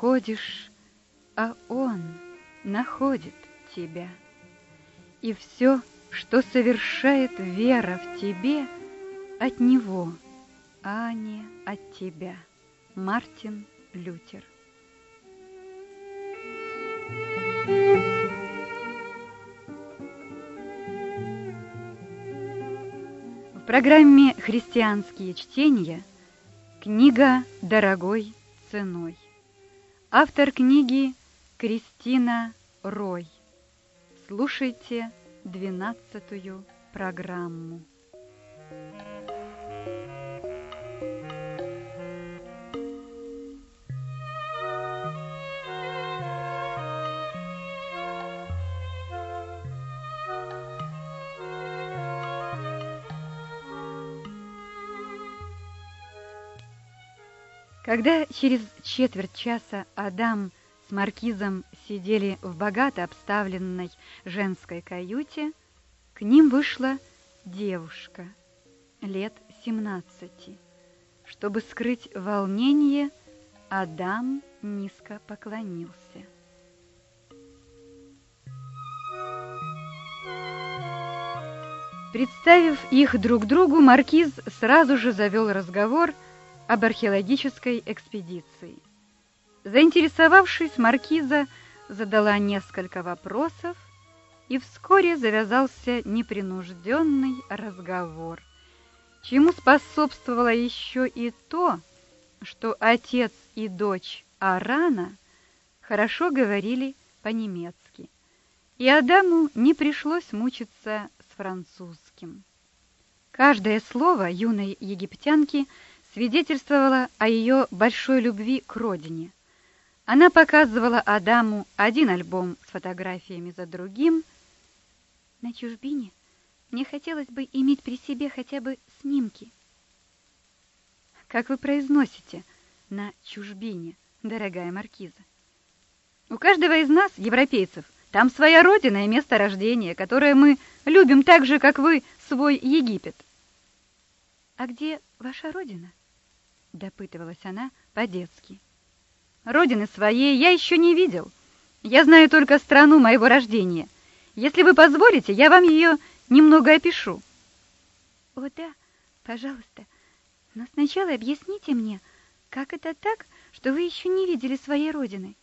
его находишь, а он находит тебя. И все, что совершает вера в тебе, от него, а не от тебя. Мартин Лютер В программе «Христианские чтения» книга «Дорогой ценой». Автор книги Кристина Рой. Слушайте двенадцатую программу. Когда через четверть часа Адам с маркизом сидели в богато обставленной женской каюте, к ним вышла девушка лет семнадцати. Чтобы скрыть волнение, Адам низко поклонился. Представив их друг другу, маркиз сразу же завел разговор – об археологической экспедиции. Заинтересовавшись, маркиза задала несколько вопросов, и вскоре завязался непринужденный разговор, чему способствовало еще и то, что отец и дочь Арана хорошо говорили по-немецки, и Адаму не пришлось мучиться с французским. Каждое слово юной египтянки – свидетельствовала о ее большой любви к родине. Она показывала Адаму один альбом с фотографиями за другим. На чужбине мне хотелось бы иметь при себе хотя бы снимки. Как вы произносите на чужбине, дорогая маркиза? У каждого из нас, европейцев, там своя родина и место рождения, которое мы любим так же, как вы свой Египет. А где ваша родина? Допытывалась она по-детски. Родины своей я еще не видел. Я знаю только страну моего рождения. Если вы позволите, я вам ее немного опишу. О, да, пожалуйста. Но сначала объясните мне, как это так, что вы еще не видели своей родины?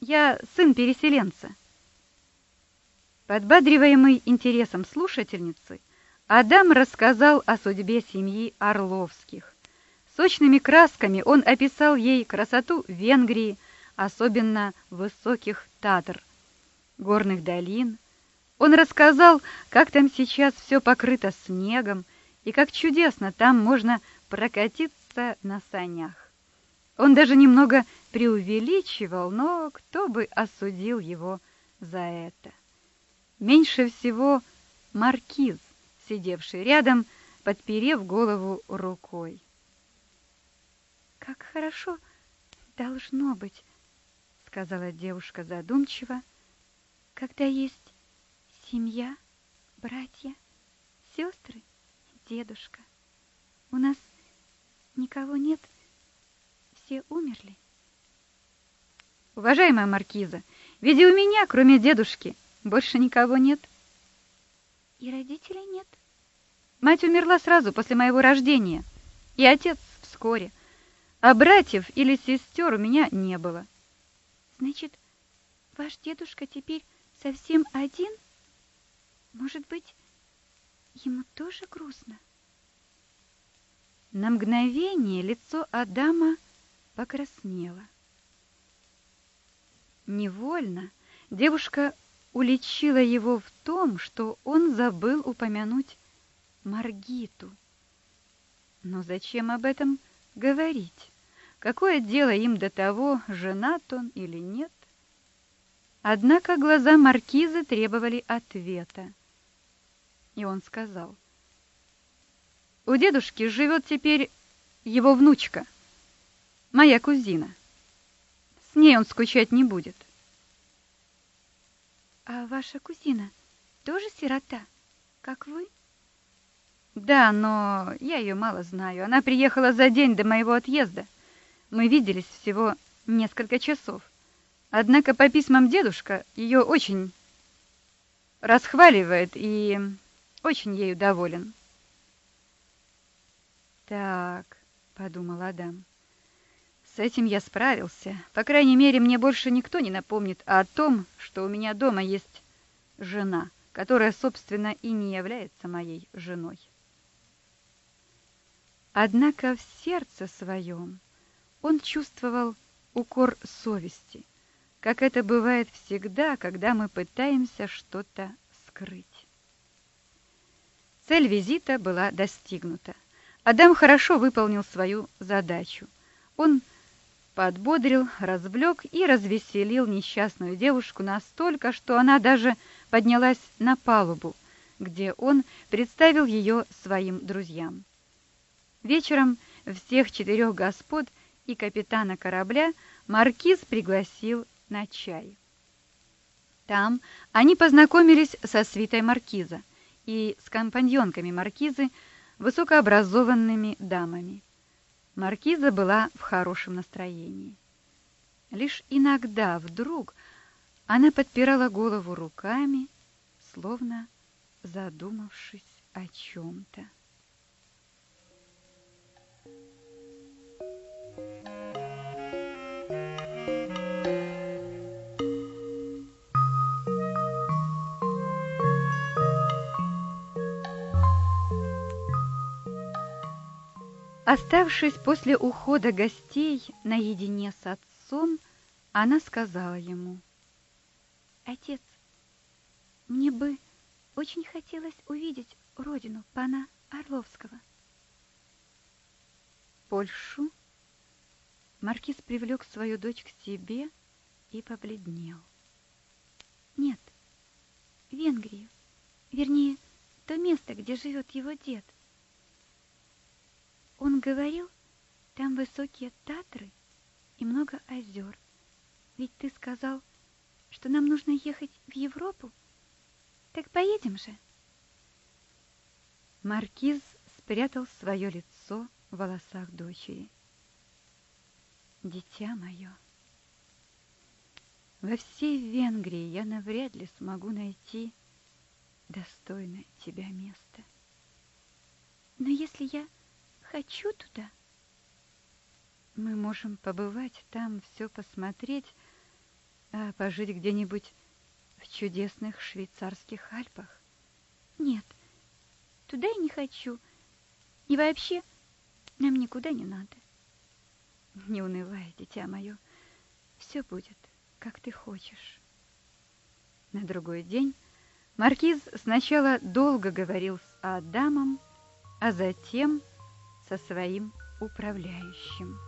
Я сын переселенца. Подбадриваемый интересом слушательницы, Адам рассказал о судьбе семьи Орловских. Сочными красками он описал ей красоту Венгрии, особенно высоких Татр, горных долин. Он рассказал, как там сейчас все покрыто снегом и как чудесно там можно прокатиться на санях. Он даже немного преувеличивал, но кто бы осудил его за это? Меньше всего маркиз, сидевший рядом, подперев голову рукой. Как хорошо должно быть, сказала девушка задумчиво, когда есть семья, братья, сестры, дедушка. У нас никого нет, все умерли. Уважаемая маркиза, ведь и у меня, кроме дедушки, больше никого нет. И родителей нет. Мать умерла сразу после моего рождения, и отец вскоре – а братьев или сестер у меня не было. Значит, ваш дедушка теперь совсем один? Может быть, ему тоже грустно? На мгновение лицо Адама покраснело. Невольно девушка уличила его в том, что он забыл упомянуть Маргиту. Но зачем об этом говорить? Какое дело им до того, женат он или нет? Однако глаза маркиза требовали ответа. И он сказал: "У дедушки живет теперь его внучка, моя кузина. С ней он скучать не будет". А ваша кузина тоже сирота, как вы? Да, но я ее мало знаю. Она приехала за день до моего отъезда. Мы виделись всего несколько часов. Однако по письмам дедушка ее очень расхваливает и очень ею доволен. Так, подумал Адам. С этим я справился. По крайней мере, мне больше никто не напомнит о том, что у меня дома есть жена, которая, собственно, и не является моей женой. Однако в сердце своем он чувствовал укор совести, как это бывает всегда, когда мы пытаемся что-то скрыть. Цель визита была достигнута. Адам хорошо выполнил свою задачу. Он подбодрил, развлек и развеселил несчастную девушку настолько, что она даже поднялась на палубу, где он представил ее своим друзьям. Вечером всех четырех господ и капитана корабля маркиз пригласил на чай. Там они познакомились со свитой маркиза и с компаньонками маркизы, высокообразованными дамами. Маркиза была в хорошем настроении. Лишь иногда вдруг она подпирала голову руками, словно задумавшись о чем-то. Оставшись после ухода гостей наедине с отцом, она сказала ему: "Отец, мне бы очень хотелось увидеть родину пана Орловского". Польшу маркиз привлек свою дочь к себе и побледнел. "Нет. Венгрию. Вернее, то место, где живет его дед. Он говорил, там высокие Татры и много озер. Ведь ты сказал, что нам нужно ехать в Европу. Так поедем же. Маркиз спрятал свое лицо в волосах дочери. Дитя мое, во всей Венгрии я навряд ли смогу найти достойное тебя место. Но если я хочу туда. Мы можем побывать там, все посмотреть, а пожить где-нибудь в чудесных швейцарских Альпах. Нет, туда я не хочу. И вообще, нам никуда не надо. Не унывай, дитя мое, все будет, как ты хочешь. На другой день маркиз сначала долго говорил с Адамом, а затем со своим управляющим.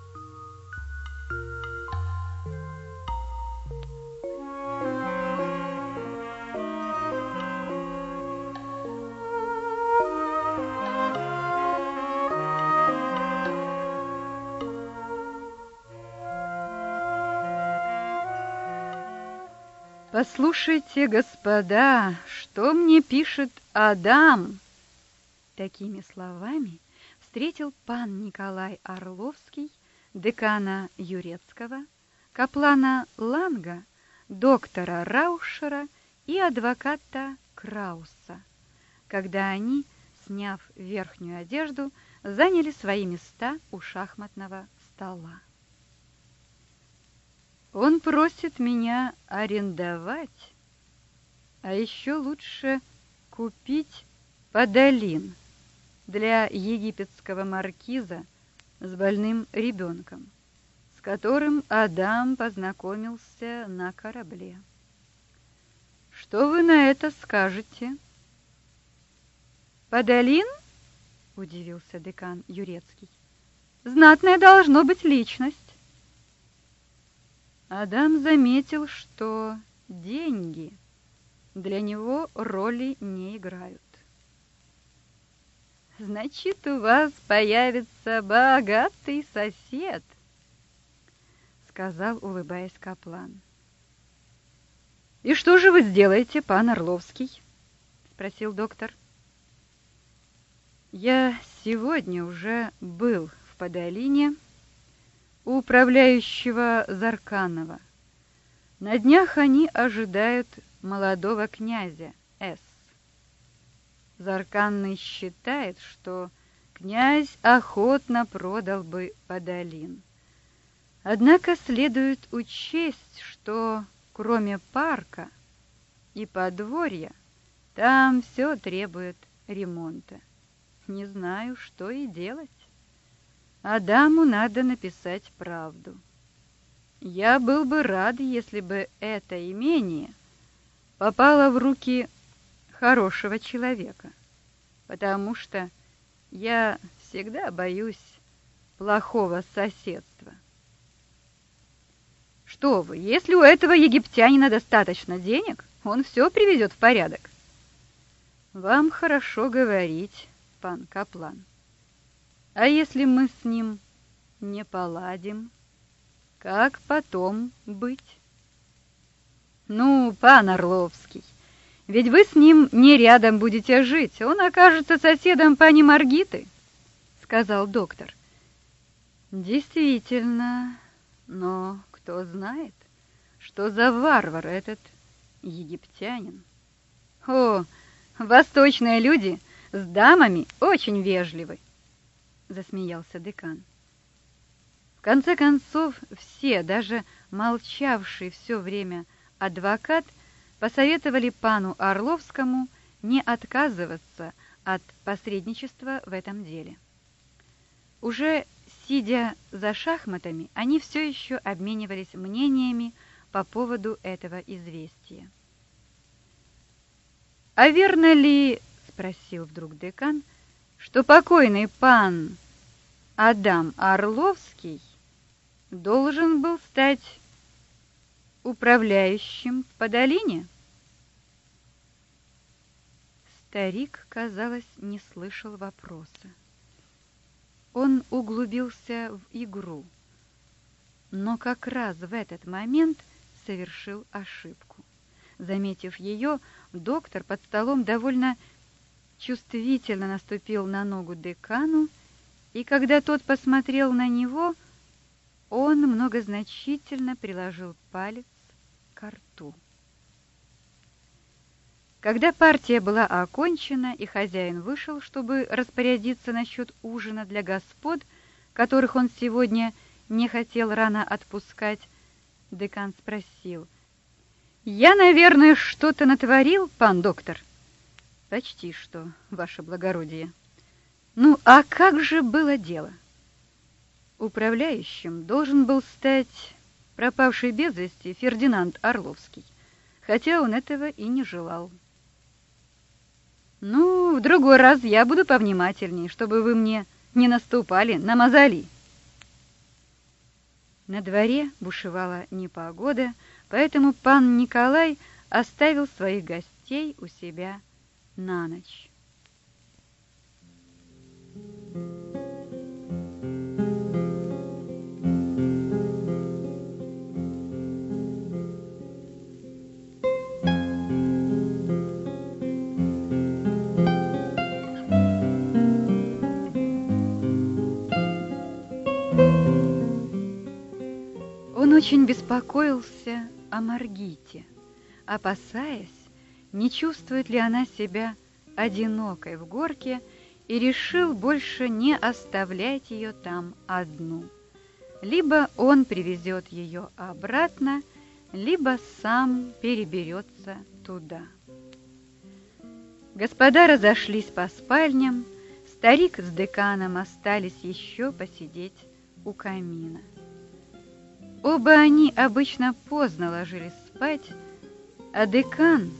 Послушайте, господа, что мне пишет Адам? Такими словами встретил пан Николай Орловский, декана Юрецкого, каплана Ланга, доктора Раушера и адвоката Крауса, когда они, сняв верхнюю одежду, заняли свои места у шахматного стола. Он просит меня арендовать, а еще лучше купить подолин – для египетского маркиза с больным ребенком, с которым Адам познакомился на корабле. Что вы на это скажете? Подолин? удивился декан Юрецкий. Знатная должно быть личность. Адам заметил, что деньги для него роли не играют. Значит, у вас появится богатый сосед, сказал, улыбаясь Каплан. И что же вы сделаете, пан Орловский? спросил доктор. Я сегодня уже был в Подолине у управляющего Зарканова. На днях они ожидают молодого князя С. Зарканный считает, что князь охотно продал бы Подолин. Однако следует учесть, что кроме парка и подворья, там все требует ремонта. Не знаю, что и делать. Адаму надо написать правду. Я был бы рад, если бы это имение попало в руки хорошего человека, потому что я всегда боюсь плохого соседства. Что вы, если у этого египтянина достаточно денег, он все приведет в порядок. Вам хорошо говорить, пан Каплан. А если мы с ним не поладим, как потом быть? Ну, пан Орловский, ведь вы с ним не рядом будете жить, он окажется соседом пани Маргиты, сказал доктор. Действительно, но кто знает, что за варвар этот египтянин? О, восточные люди с дамами очень вежливы, засмеялся декан. В конце концов, все, даже молчавший все время адвокат, посоветовали пану Орловскому не отказываться от посредничества в этом деле. Уже сидя за шахматами, они все еще обменивались мнениями по поводу этого известия. «А верно ли, — спросил вдруг декан, — что покойный пан Адам Орловский должен был стать управляющим по долине? Старик, казалось, не слышал вопроса. Он углубился в игру, но как раз в этот момент совершил ошибку. Заметив ее, доктор под столом довольно чувствительно наступил на ногу декану, и когда тот посмотрел на него, он многозначительно приложил палец к рту. Когда партия была окончена и хозяин вышел, чтобы распорядиться насчет ужина для господ, которых он сегодня не хотел рано отпускать, декан спросил: "Я, наверное, что-то натворил, пан доктор?" "Почти что, ваше благородие." "Ну, а как же было дело?" Управляющим должен был стать пропавший без вести Фердинанд Орловский, хотя он этого и не желал. Ну, в другой раз я буду повнимательней, чтобы вы мне не наступали на мозоли. На дворе бушевала непогода, поэтому пан Николай оставил своих гостей у себя на ночь. Очень беспокоился о Маргите, опасаясь, не чувствует ли она себя одинокой в горке, и решил больше не оставлять ее там одну. Либо он привезет ее обратно, либо сам переберется туда. Господа разошлись по спальням, старик с деканом остались еще посидеть у камина. Оба они обычно поздно ложились спать, а декан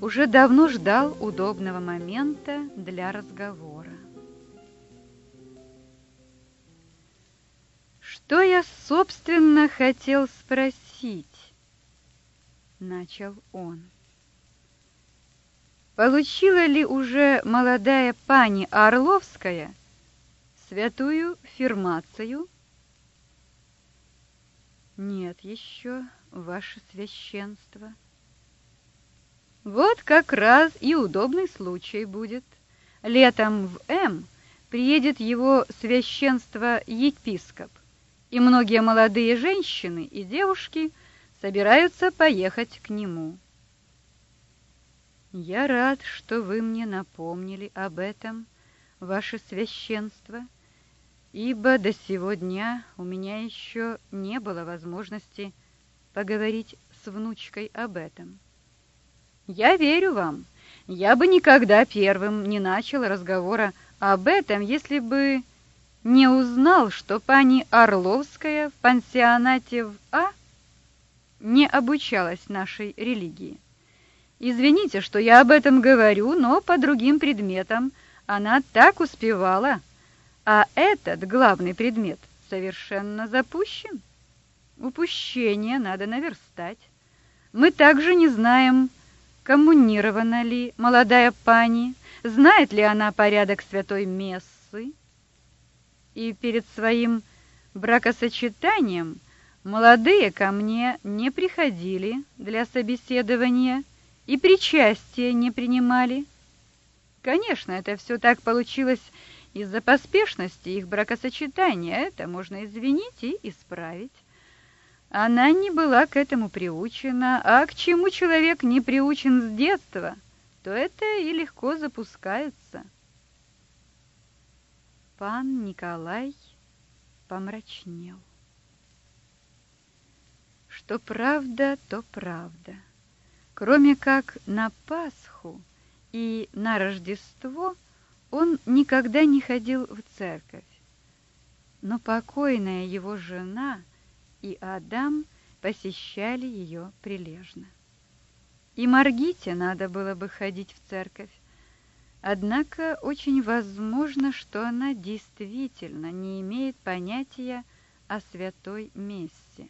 уже давно ждал удобного момента для разговора. Что я, собственно, хотел спросить? Начал он. Получила ли уже молодая пани Орловская святую фирмацию нет еще, ваше священство. Вот как раз и удобный случай будет. Летом в М приедет его священство епископ, и многие молодые женщины и девушки собираются поехать к нему. Я рад, что вы мне напомнили об этом, ваше священство, ибо до сего дня у меня еще не было возможности поговорить с внучкой об этом. Я верю вам. Я бы никогда первым не начал разговора об этом, если бы не узнал, что пани Орловская в пансионате в А не обучалась нашей религии. Извините, что я об этом говорю, но по другим предметам она так успевала, а этот главный предмет совершенно запущен. Упущение надо наверстать. Мы также не знаем, коммунирована ли молодая пани, знает ли она порядок святой мессы. И перед своим бракосочетанием молодые ко мне не приходили для собеседования и причастия не принимали. Конечно, это все так получилось из-за поспешности их бракосочетания, это можно извинить и исправить. Она не была к этому приучена, а к чему человек не приучен с детства, то это и легко запускается. Пан Николай помрачнел. Что правда, то правда. Кроме как на Пасху и на Рождество он никогда не ходил в церковь. Но покойная его жена и Адам посещали ее прилежно. И Маргите надо было бы ходить в церковь. Однако очень возможно, что она действительно не имеет понятия о святой мессе.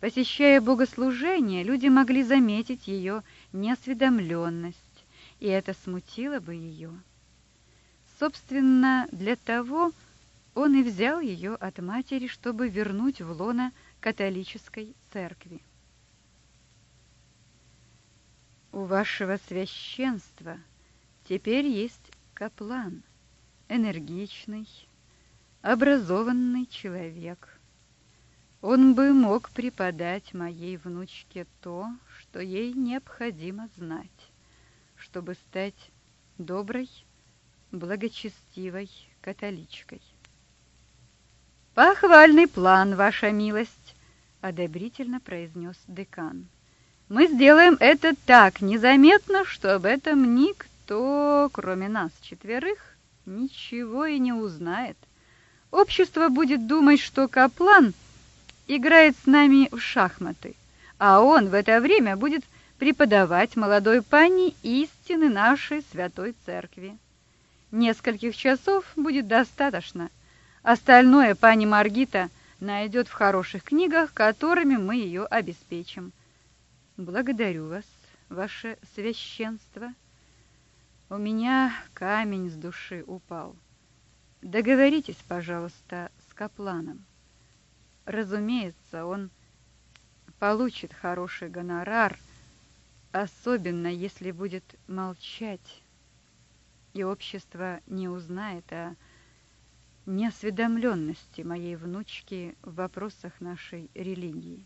Посещая богослужение, люди могли заметить ее неосведомленность, и это смутило бы ее. Собственно, для того он и взял ее от матери, чтобы вернуть в лоно католической церкви. У вашего священства теперь есть каплан, энергичный, образованный человек. Он бы мог преподать моей внучке то, что ей необходимо знать, чтобы стать доброй, благочестивой католичкой. «Похвальный план, ваша милость!» — одобрительно произнес декан. «Мы сделаем это так незаметно, что об этом никто, кроме нас четверых, ничего и не узнает. Общество будет думать, что Каплан — играет с нами в шахматы, а он в это время будет преподавать молодой пани истины нашей святой церкви. Нескольких часов будет достаточно. Остальное пани Маргита найдет в хороших книгах, которыми мы ее обеспечим. Благодарю вас, ваше священство. У меня камень с души упал. Договоритесь, пожалуйста, с Капланом. Разумеется, он получит хороший гонорар, особенно если будет молчать, и общество не узнает о неосведомленности моей внучки в вопросах нашей религии.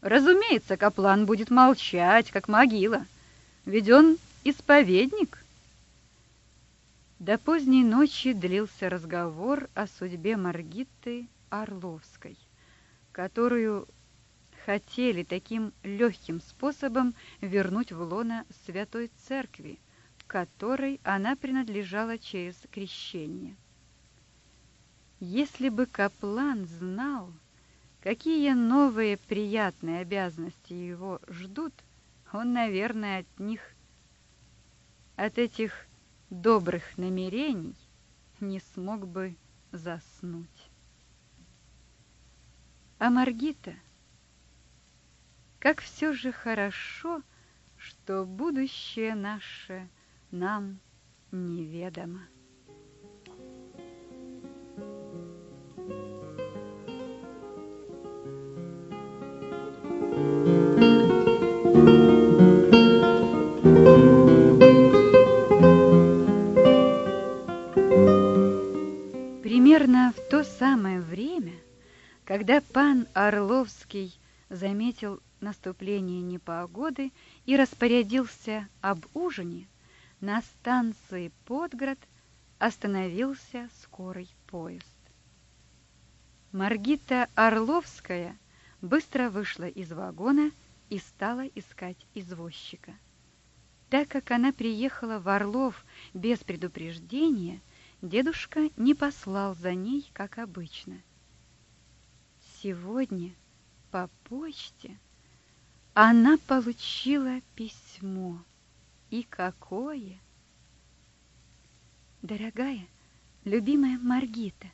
Разумеется, Каплан будет молчать, как могила, ведь он исповедник. До поздней ночи длился разговор о судьбе Маргиты Орловской которую хотели таким легким способом вернуть в лоно Святой Церкви, которой она принадлежала через крещение. Если бы Каплан знал, какие новые приятные обязанности его ждут, он, наверное, от них, от этих добрых намерений не смог бы заснуть. А Маргита, как все же хорошо, что будущее наше нам неведомо. Примерно в то самое время, когда пан Орловский заметил наступление непогоды и распорядился об ужине, на станции Подград остановился скорый поезд. Маргита Орловская быстро вышла из вагона и стала искать извозчика. Так как она приехала в Орлов без предупреждения, дедушка не послал за ней, как обычно. Сегодня по почте она получила письмо. И какое! Дорогая, любимая Маргита,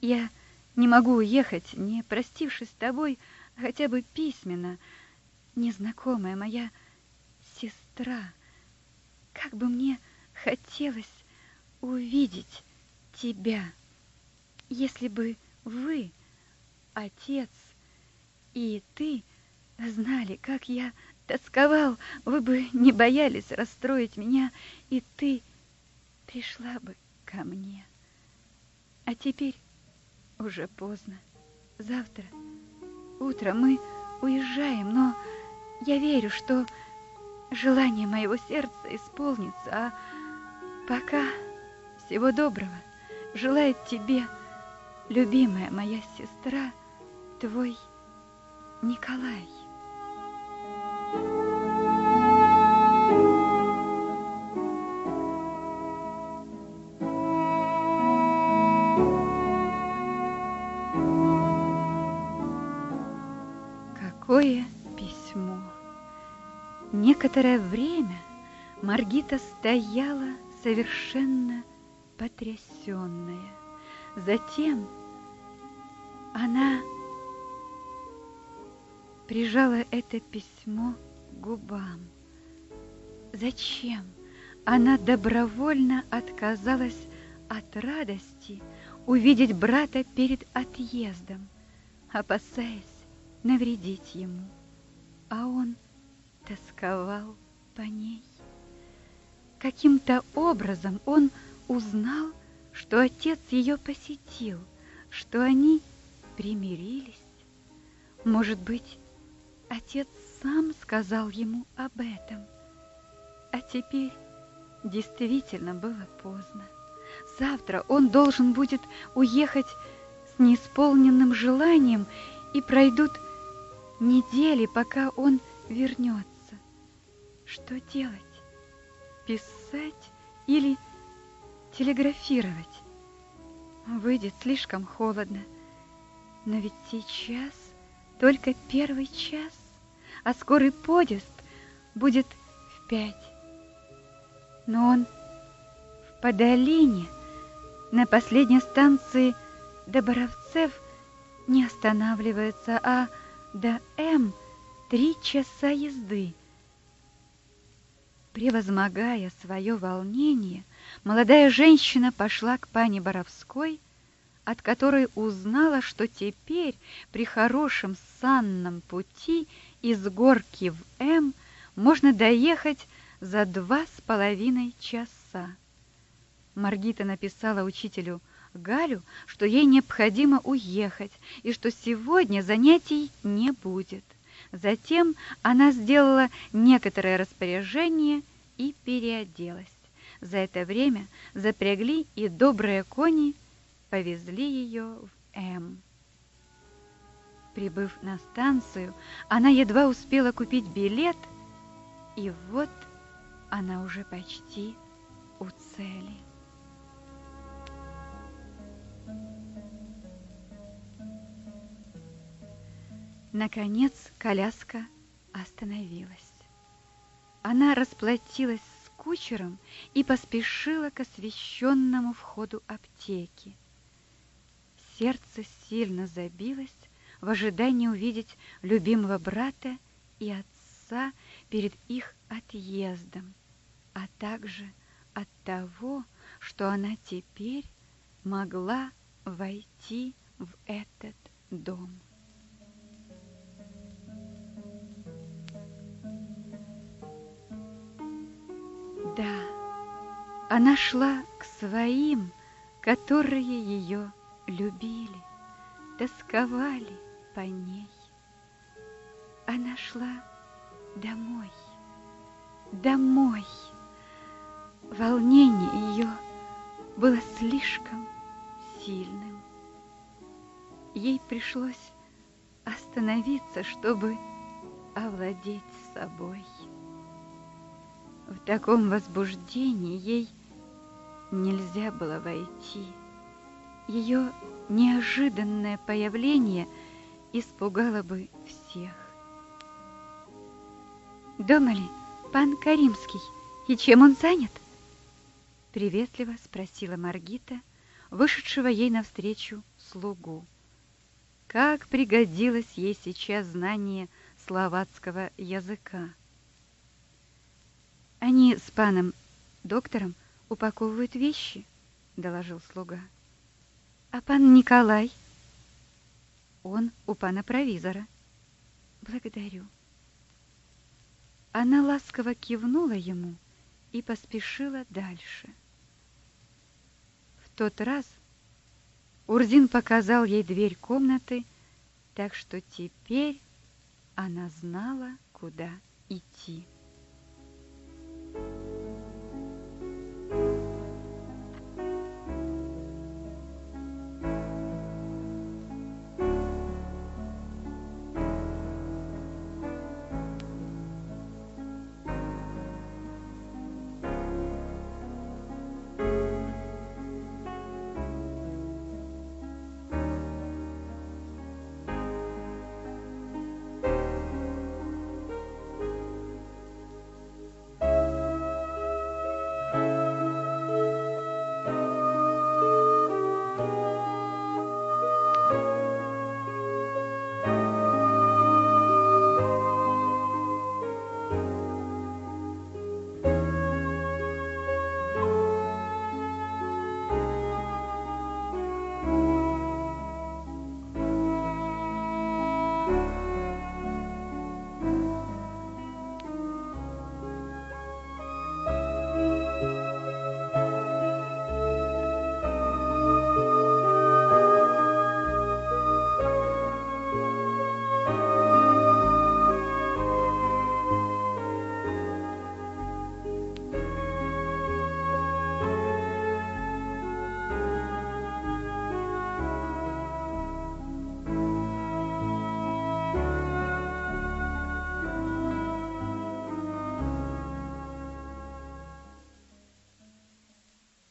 я не могу уехать, не простившись с тобой хотя бы письменно. Незнакомая моя сестра, как бы мне хотелось увидеть тебя, если бы вы, отец и ты, знали, как я тосковал, вы бы не боялись расстроить меня, и ты пришла бы ко мне. А теперь уже поздно. Завтра утром мы уезжаем, но я верю, что желание моего сердца исполнится, а пока всего доброго желает тебе, любимая моя сестра, твой Николай. Некоторое время Маргита стояла совершенно потрясенная. Затем она прижала это письмо губам. Зачем она добровольно отказалась от радости увидеть брата перед отъездом, опасаясь навредить ему, а он тосковал по ней. Каким-то образом он узнал, что отец ее посетил, что они примирились. Может быть, отец сам сказал ему об этом. А теперь действительно было поздно. Завтра он должен будет уехать с неисполненным желанием, и пройдут недели, пока он вернется. Что делать? Писать или телеграфировать? Выйдет слишком холодно. Но ведь сейчас только первый час, а скорый подъезд будет в пять. Но он в Подолине, на последней станции до Боровцев, не останавливается, а до М три часа езды. Превозмогая свое волнение, молодая женщина пошла к пане Боровской, от которой узнала, что теперь при хорошем санном пути из горки в М можно доехать за два с половиной часа. Маргита написала учителю Галю, что ей необходимо уехать и что сегодня занятий не будет. Затем она сделала некоторое распоряжение и переоделась. За это время запрягли и добрые кони повезли ее в М. Прибыв на станцию, она едва успела купить билет, и вот она уже почти у цели. Наконец коляска остановилась. Она расплатилась с кучером и поспешила к освещенному входу аптеки. Сердце сильно забилось в ожидании увидеть любимого брата и отца перед их отъездом, а также от того, что она теперь могла войти в этот дом. Да, она шла к своим, которые ее любили. тосковали по ней. Она шла домой, домой. Волнение ее было слишком сильным. Ей пришлось остановиться, чтобы овладеть собой. В таком возбуждении ей нельзя было войти. Ее неожиданное появление испугало бы всех. «Дома ли пан Каримский? И чем он занят?» Приветливо спросила Маргита, вышедшего ей навстречу слугу. Как пригодилось ей сейчас знание словацкого языка. Они с паном доктором упаковывают вещи, доложил слуга. А пан Николай? Он у пана провизора. Благодарю. Она ласково кивнула ему и поспешила дальше. В тот раз Урзин показал ей дверь комнаты, так что теперь она знала, куда идти.